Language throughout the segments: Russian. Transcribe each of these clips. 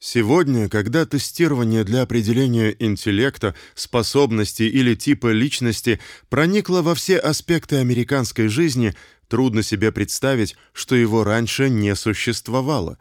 Сегодня, когда тестирование для определения интеллекта, способностей или типа личности проникло во все аспекты американской жизни, трудно себе представить, что его раньше не существовало.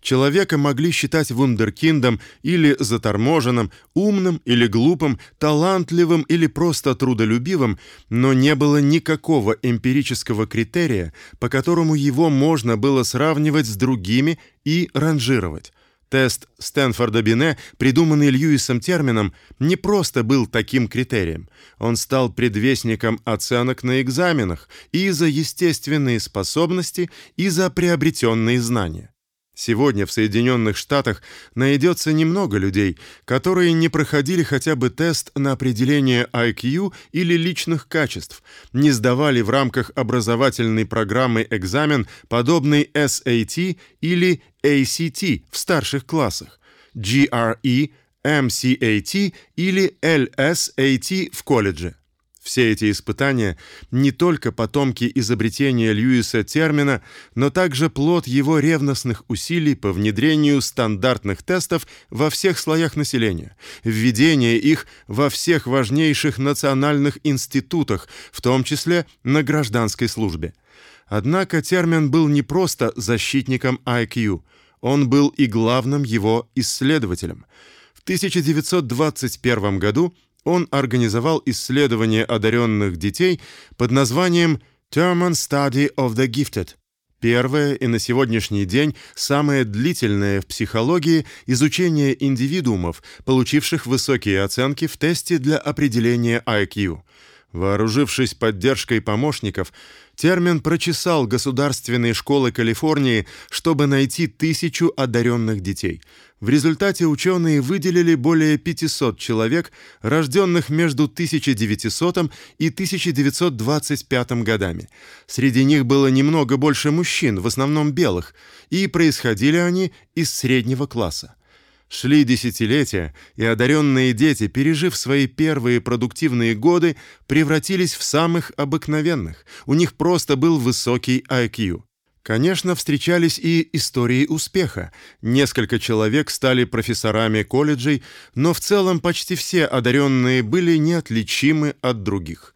Человека могли считать вундеркиндом или заторможенным, умным или глупым, талантливым или просто трудолюбивым, но не было никакого эмпирического критерия, по которому его можно было сравнивать с другими и ранжировать. Тест Стэнфорда-Бине, придуманный Льюисом термином, не просто был таким критерием. Он стал предвестником оценок на экзаменах и за естественные способности, и за приобретенные знания. Сегодня в Соединенных Штатах найдется немного людей, которые не проходили хотя бы тест на определение IQ или личных качеств, не сдавали в рамках образовательной программы экзамен, подобный SAT или ACT в старших классах, GRE, MCAT или LSAT в колледже. Все эти испытания не только потомки изобретения Льюиса термина, но также плод его ревностных усилий по внедрению стандартных тестов во всех слоях населения, введение их во всех важнейших национальных институтах, в том числе на гражданской службе. Однако термин был не просто защитником IQ, он был и главным его исследователем. В 1921 году он организовал исследование одаренных детей под названием Terman Study of the Gifted. Первое и на сегодняшний день самое длительное в психологии изучение индивидуумов, получивших высокие оценки в тесте для определения IQ. Вооружившись поддержкой помощников, термин прочесал государственные школы Калифорнии, чтобы найти тысячу одаренных детей. В результате ученые выделили более 500 человек, рожденных между 1900 и 1925 годами. Среди них было немного больше мужчин, в основном белых, и происходили они из среднего класса. Шли десятилетия, и одаренные дети, пережив свои первые продуктивные годы, превратились в самых обыкновенных. У них просто был высокий IQ. Конечно, встречались и истории успеха. Несколько человек стали профессорами колледжей, но в целом почти все одаренные были неотличимы от других.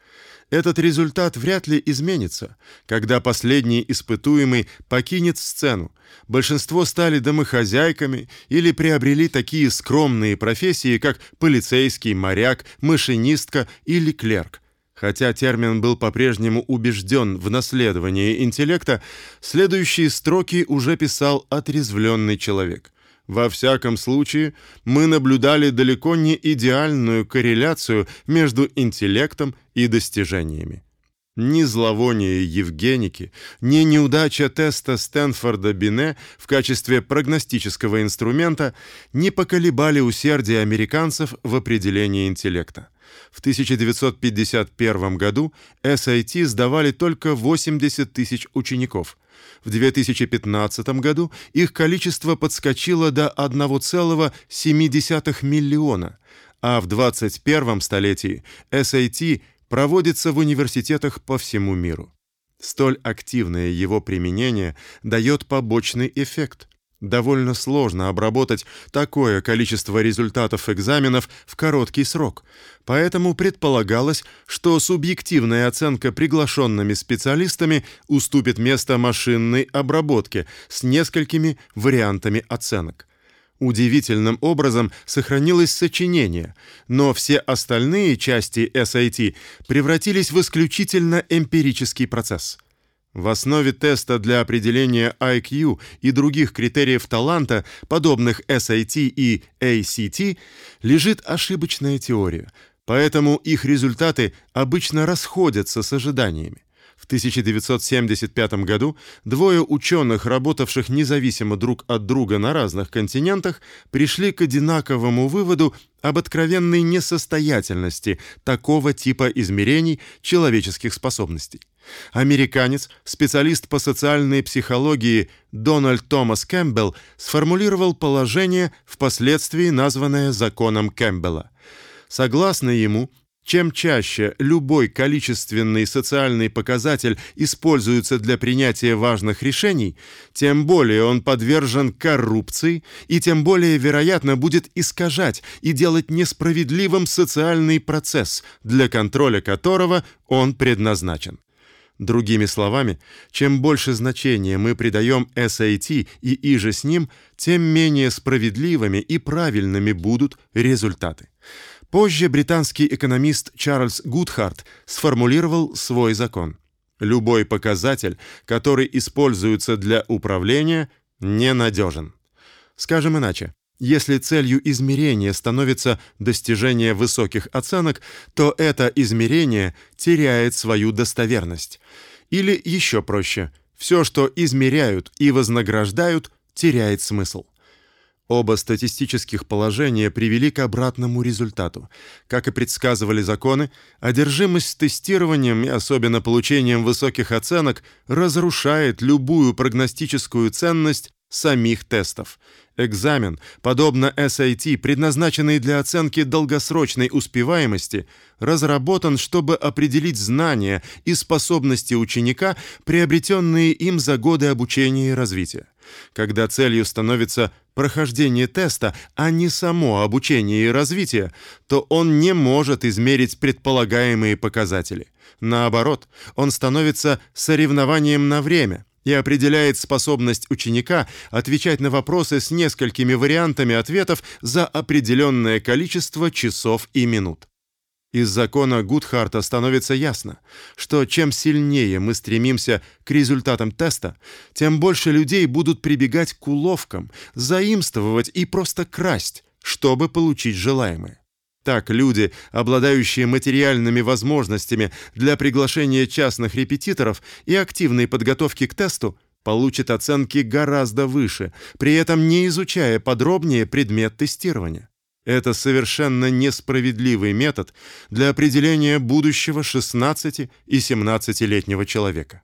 Этот результат вряд ли изменится, когда последний испытуемый покинет сцену. Большинство стали домохозяйками или приобрели такие скромные профессии, как полицейский, моряк, машинистка или клерк. Хотя термин был по-прежнему убежден в наследовании интеллекта, следующие строки уже писал отрезвленный человек. Во всяком случае, мы наблюдали далеко не идеальную корреляцию между интеллектом и достижениями. Ни зловоние Евгеники, ни неудача теста Стэнфорда Бине в качестве прогностического инструмента не поколебали усердие американцев в определении интеллекта. В 1951 году SAT сдавали только 80 тысяч учеников. В 2015 году их количество подскочило до 1,7 миллиона, а в 21 столетии SAT проводится в университетах по всему миру. Столь активное его применение дает побочный эффект – Довольно сложно обработать такое количество результатов экзаменов в короткий срок. Поэтому предполагалось, что субъективная оценка приглашенными специалистами уступит место машинной обработке с несколькими вариантами оценок. Удивительным образом сохранилось сочинение, но все остальные части SAT превратились в исключительно эмпирический процесс. В основе теста для определения IQ и других критериев таланта, подобных SAT и ACT, лежит ошибочная теория, поэтому их результаты обычно расходятся с ожиданиями. В 1975 году двое ученых, работавших независимо друг от друга на разных континентах, пришли к одинаковому выводу об откровенной несостоятельности такого типа измерений человеческих способностей. Американец, специалист по социальной психологии Дональд Томас Кэмпбелл сформулировал положение, впоследствии названное законом Кэмпбелла. Согласно ему, Чем чаще любой количественный социальный показатель используется для принятия важных решений, тем более он подвержен коррупции и тем более вероятно будет искажать и делать несправедливым социальный процесс, для контроля которого он предназначен. Другими словами, чем больше значения мы придаем SAT и иже с ним, тем менее справедливыми и правильными будут результаты. Позже британский экономист Чарльз Гудхарт сформулировал свой закон. Любой показатель, который используется для управления, ненадежен. Скажем иначе, если целью измерения становится достижение высоких оценок, то это измерение теряет свою достоверность. Или еще проще, все, что измеряют и вознаграждают, теряет смысл. Оба статистических положения привели к обратному результату. Как и предсказывали законы, одержимость тестированием и особенно получением высоких оценок разрушает любую прогностическую ценность самих тестов. Экзамен, подобно SAT, предназначенный для оценки долгосрочной успеваемости, разработан, чтобы определить знания и способности ученика, приобретенные им за годы обучения и развития. Когда целью становится прохождение теста, а не само обучение и развитие, то он не может измерить предполагаемые показатели. Наоборот, он становится соревнованием на время и определяет способность ученика отвечать на вопросы с несколькими вариантами ответов за определенное количество часов и минут. Из закона Гудхарта становится ясно, что чем сильнее мы стремимся к результатам теста, тем больше людей будут прибегать к уловкам, заимствовать и просто красть, чтобы получить желаемое. Так люди, обладающие материальными возможностями для приглашения частных репетиторов и активной подготовки к тесту, получат оценки гораздо выше, при этом не изучая подробнее предмет тестирования. Это совершенно несправедливый метод для определения будущего 16 и 17-летнего человека.